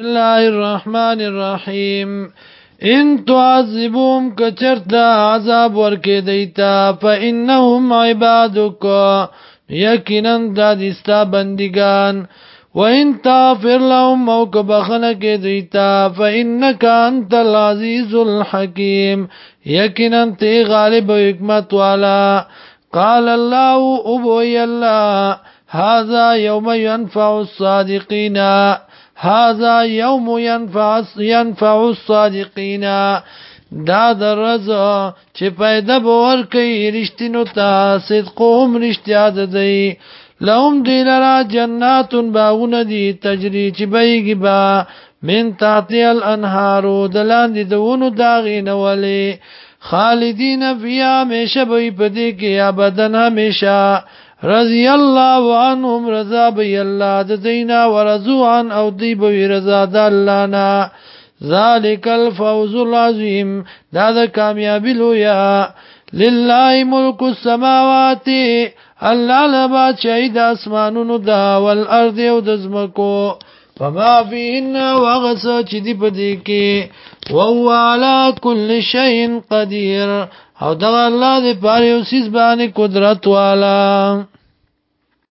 الله الرحمن الرحیم ان تعذبهم کچرت عذاب ورکې دیتا فانهم عبادک یقینا د دستا بندگان وان تغفر لهم او کبخنه کې دیتا فانك انت العزيز الحكيم یقینا تی غالب حکمت والا قال الله ابو الله هذا يوم ينفع الصادقين هذا يوم ينفع ينفع الصادقين دا درز چې پیدا باور کوي رښتینو ته صدقهم رښتیا ده دی لهم دی لرا جناتون باغونه دی تجری چې بیږي با من تحتی الانهارو دلاندې د ونو داغې نه ولې خالدین فی همیشه به په دې کې ابدن همیشه رضی الله عنهم رضا بی الله د دینا ورزو عن او دی بی رضا د الله نه ذالک الفوز العظیم دا د کامیابی لویا لله ملک السماوات الله لبا چای د اسمانونو دا والارض او د زمکو فما فيهن وغس چې دی په دې کې وهو على كل شيء قدير او دا الله دې پاره اوسې باندې قدرت والا